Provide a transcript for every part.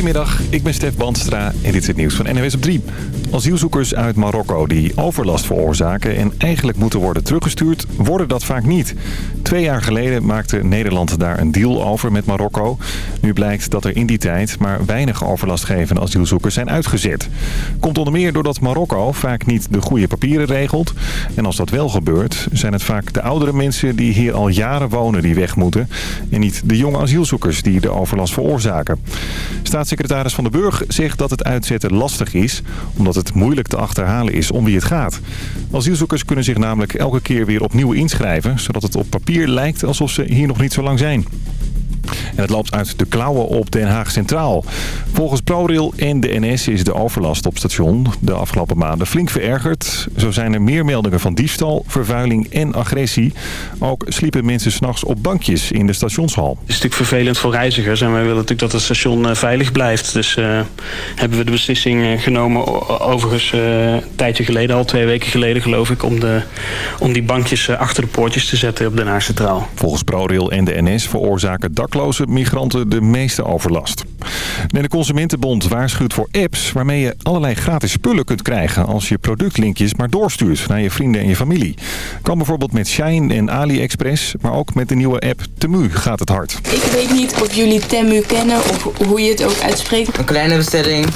Goedemiddag, ik ben Stef Bandstra en dit is het nieuws van NWS op 3. Asielzoekers uit Marokko die overlast veroorzaken en eigenlijk moeten worden teruggestuurd, worden dat vaak niet. Twee jaar geleden maakte Nederland daar een deal over met Marokko. Nu blijkt dat er in die tijd maar weinig overlastgevende asielzoekers zijn uitgezet. Komt onder meer doordat Marokko vaak niet de goede papieren regelt. En als dat wel gebeurt, zijn het vaak de oudere mensen die hier al jaren wonen die weg moeten. En niet de jonge asielzoekers die de overlast veroorzaken. Staatssecretaris Van den Burg zegt dat het uitzetten lastig is... omdat het moeilijk te achterhalen is om wie het gaat. Asielzoekers kunnen zich namelijk elke keer weer opnieuw inschrijven... zodat het op papier lijkt alsof ze hier nog niet zo lang zijn. En het loopt uit de klauwen op Den Haag Centraal. Volgens ProRail en de NS is de overlast op station de afgelopen maanden flink verergerd. Zo zijn er meer meldingen van diefstal, vervuiling en agressie. Ook sliepen mensen s'nachts op bankjes in de stationshal. Het is natuurlijk vervelend voor reizigers en wij willen natuurlijk dat het station eh, veilig blijft. Dus uh, hebben we de beslissing eh, genomen, overigens uh, een tijdje geleden, al twee weken geleden geloof ik, om, de, om die bankjes achter de poortjes te zetten op Den Haag Centraal. Volgens ProRail en de NS veroorzaken migranten de meeste overlast. de Consumentenbond waarschuwt voor apps waarmee je allerlei gratis spullen kunt krijgen als je productlinkjes maar doorstuurt naar je vrienden en je familie. Kan bijvoorbeeld met Shine en AliExpress, maar ook met de nieuwe app Temu gaat het hard. Ik weet niet of jullie Temu kennen of hoe je het ook uitspreekt. Een kleine bestelling,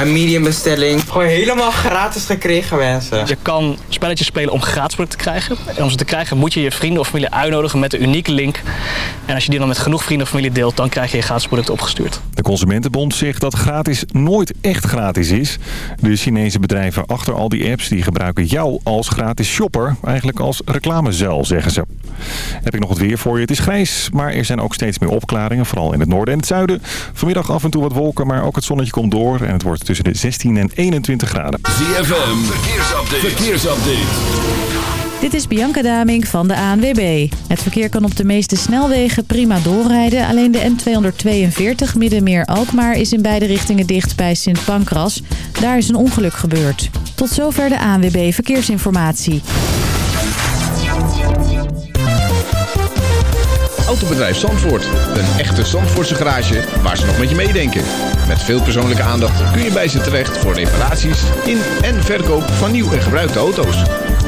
een medium bestelling. Gewoon helemaal gratis gekregen mensen. Je kan spelletjes spelen om gratis producten te krijgen. En om ze te krijgen moet je je vrienden of familie uitnodigen met een unieke link. En als je die dan met genoeg vrienden of familie deelt, dan krijg je je gratis product opgestuurd. De Consumentenbond zegt dat gratis nooit echt gratis is. De Chinese bedrijven achter al die apps die gebruiken jou als gratis shopper. Eigenlijk als reclamezuil, zeggen ze. Heb ik nog het weer voor je. Het is grijs, maar er zijn ook steeds meer opklaringen. Vooral in het noorden en het zuiden. Vanmiddag af en toe wat wolken, maar ook het zonnetje komt door. En het wordt tussen de 16 en 21 graden. ZFM, verkeersupdate. verkeersupdate. Dit is Bianca Daming van de ANWB. Het verkeer kan op de meeste snelwegen prima doorrijden. Alleen de N242 Middenmeer-Alkmaar is in beide richtingen dicht bij Sint Pancras. Daar is een ongeluk gebeurd. Tot zover de ANWB Verkeersinformatie. Autobedrijf Zandvoort. Een echte Zandvoortse garage waar ze nog met je meedenken. Met veel persoonlijke aandacht kun je bij ze terecht voor reparaties in en verkoop van nieuw en gebruikte auto's.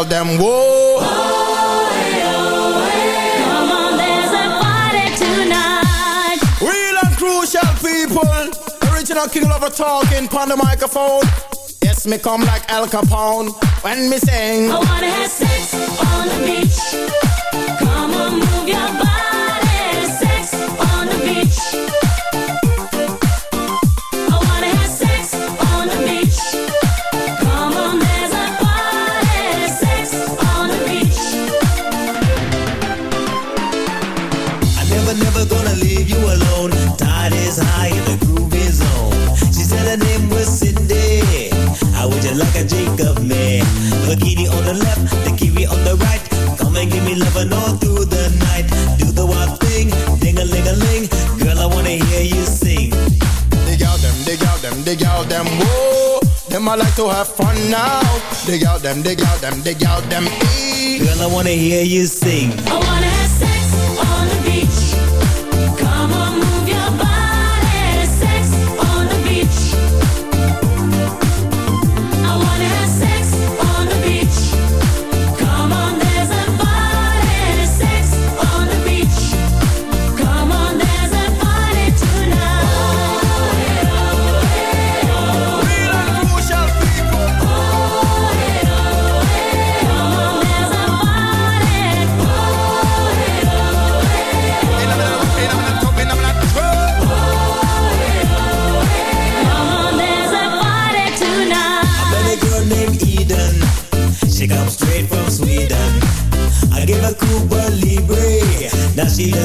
Y'all them whoa. Come on, there's a party tonight. Real and crucial people. Original king lover talking on the microphone. Yes, me come like Al Capone when me sing. I wanna have sex on the beach. Dig out them, dig them, whoa. Them I like to have fun now. Dig out them, dig out them, dig out them, ee. Girl, I wanna hear you sing. I wanna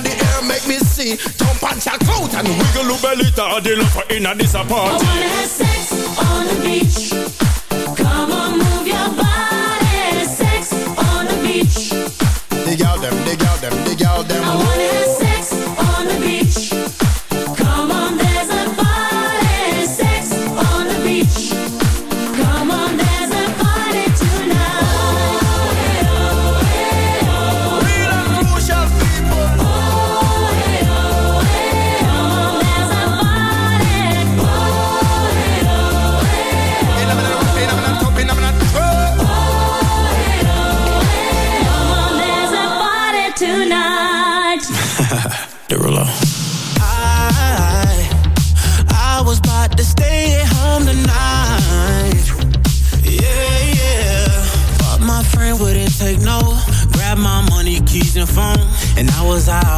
the air, make me see. Jump and your out and wiggle your belly, the love inna this apart. I wanna have sex on the beach. was out.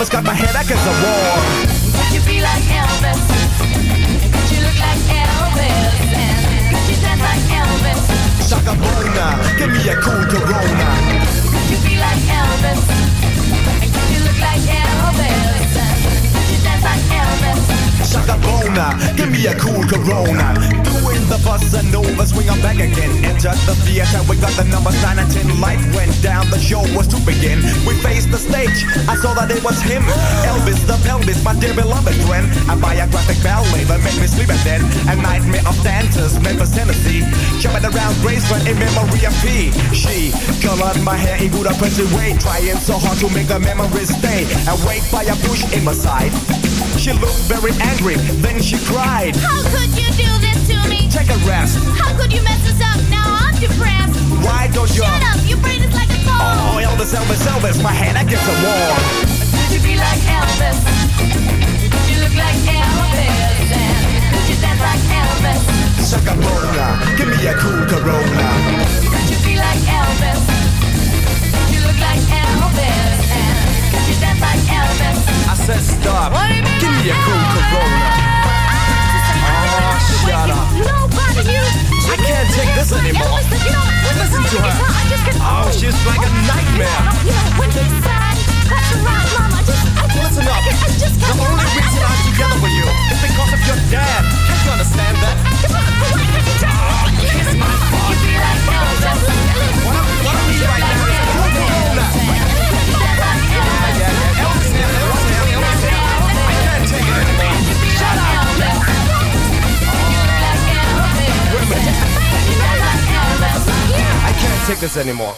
Elvis got my head against the wall. Cool Corona. Doing the bossa nova, swing on back again. Enter the theater, we got the number sign and 10. Light went down, the show was to begin. We faced the stage, I saw that it was him. Elvis the pelvis, my dear beloved friend. A biographic ballet that made me sleep at then. A nightmare of dancers, Memphis, Tennessee. Jumping around Graceland in memory of P. She colored my hair in Budapest way, trying so hard to make the memories stay. Awake by a bush in my side. She looked very angry, then she cried. How could you do this to me? Take a rest. How could you mess us up? Now I'm depressed. Why don't you? Shut up, your brain is like a phone. Oh, Elvis, Elvis, Elvis, my hand against the wall. Could you be like Elvis? Could you look like Elvis? And could you dance like Elvis? Give me a cool Corona. Could you be like Elvis? Could you look like Elvis? And could you dance like Elvis? I said stop. Give me a cool Corona. Oh, shut up. Nobody you. I can't take this anymore. Listen to her. Oh, she's like a nightmare. Listen up. The only reason I'm together with you is because of your dad. Can't you understand that? Oh, Kiss my butt. What I, what I need right now take this anymore.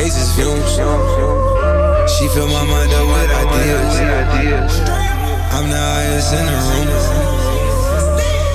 Cases fumes. She fill my mind up with ideas. I'm the highest in the room.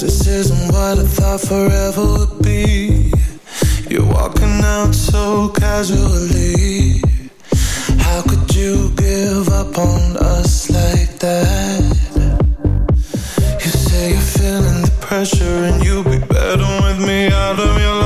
This isn't what I thought forever would be You're walking out so casually How could you give up on us like that? You say you're feeling the pressure And you'll be better with me out of your life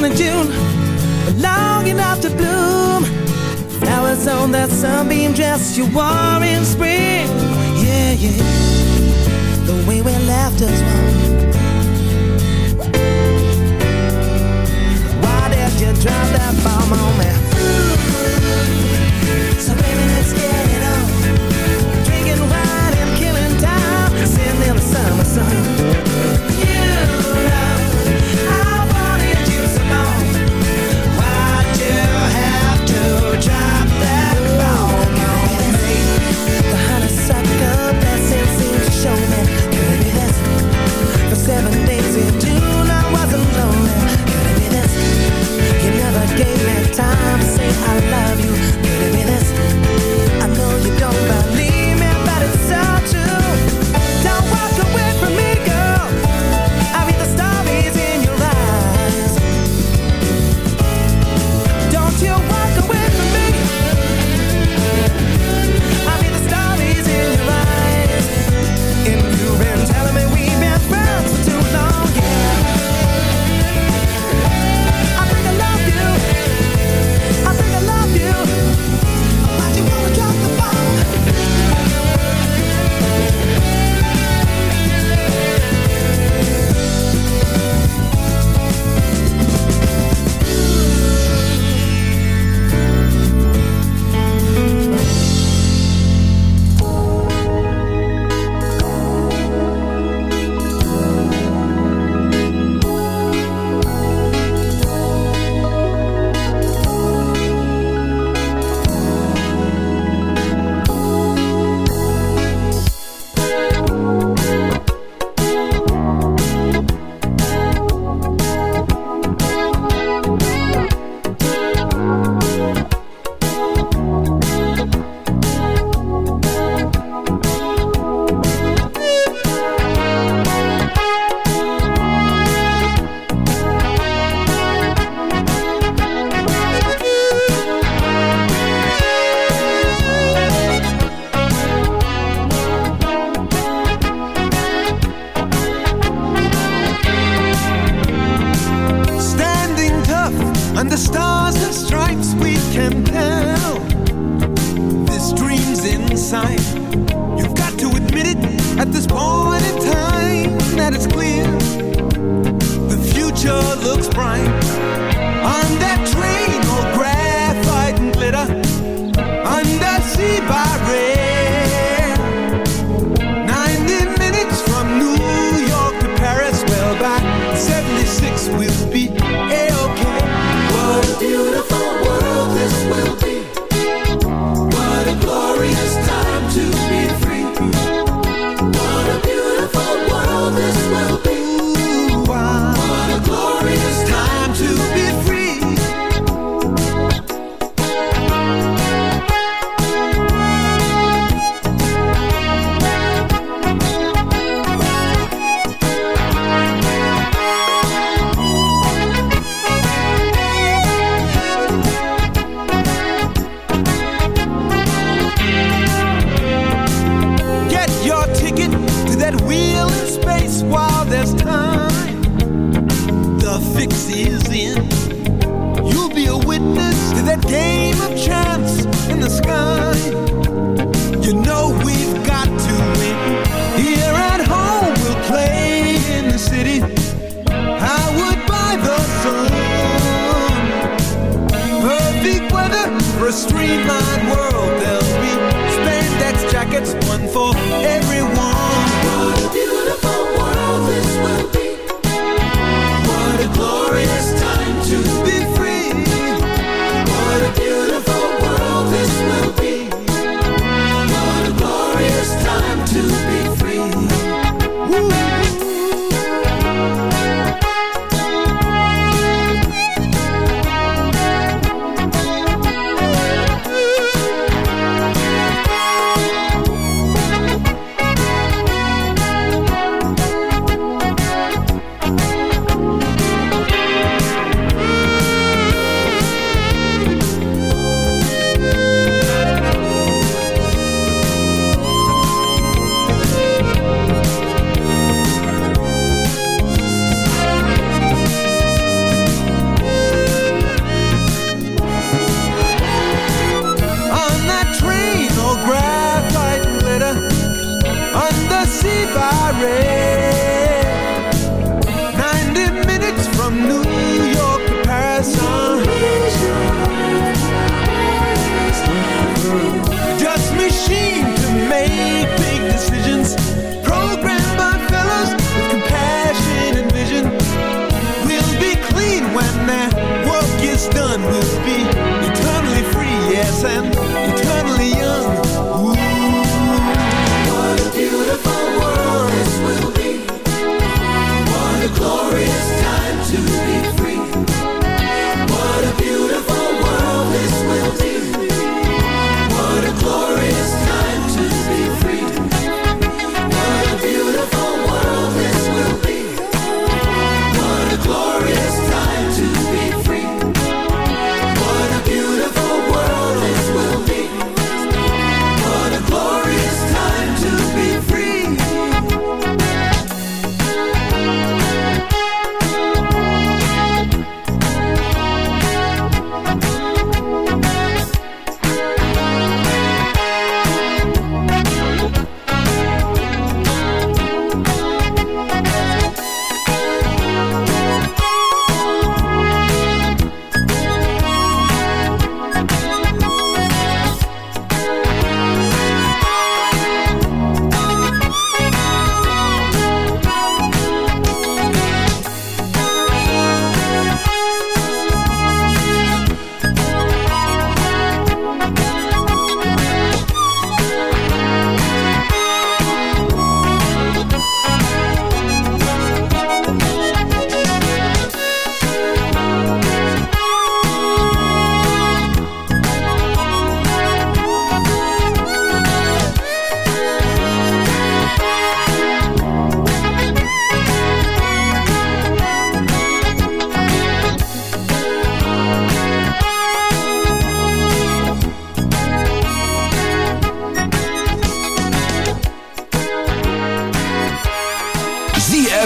down in June Long enough to bloom. Flowers on that sunbeam dress you wore in spring. Yeah, yeah. The way we left us one. Why did you drop that bomb on me? So baby, let's get it on. Drinking wine and killing time. Sitting in the summer sun.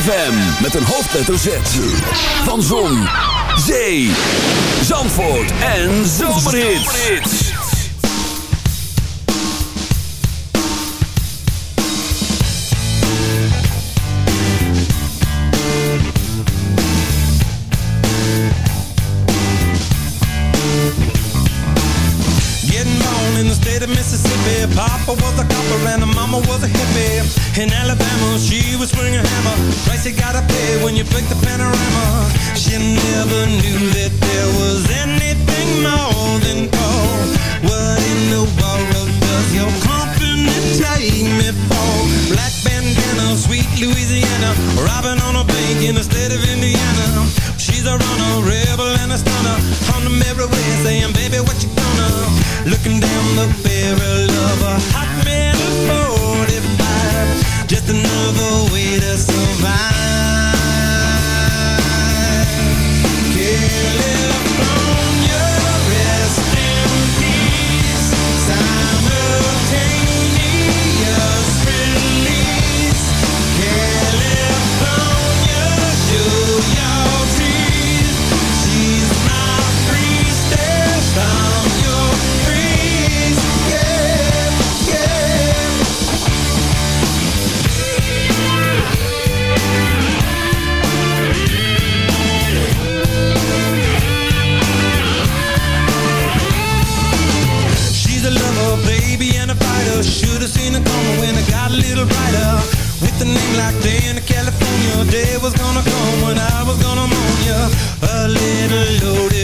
ZFM met een hoofdletter Z. Van Zon, Zee, Zandvoort en Zomerhits. Mississippi, Papa was a copper and Mama was a hippie. In Alabama, she Price you gotta pay when you pick the panorama. She never knew that there was anything more than gold. What in the world does your company take me for? Black bandana, sweet Louisiana, robbing on a bank in a day was gonna come when I was gonna moan you a little loaded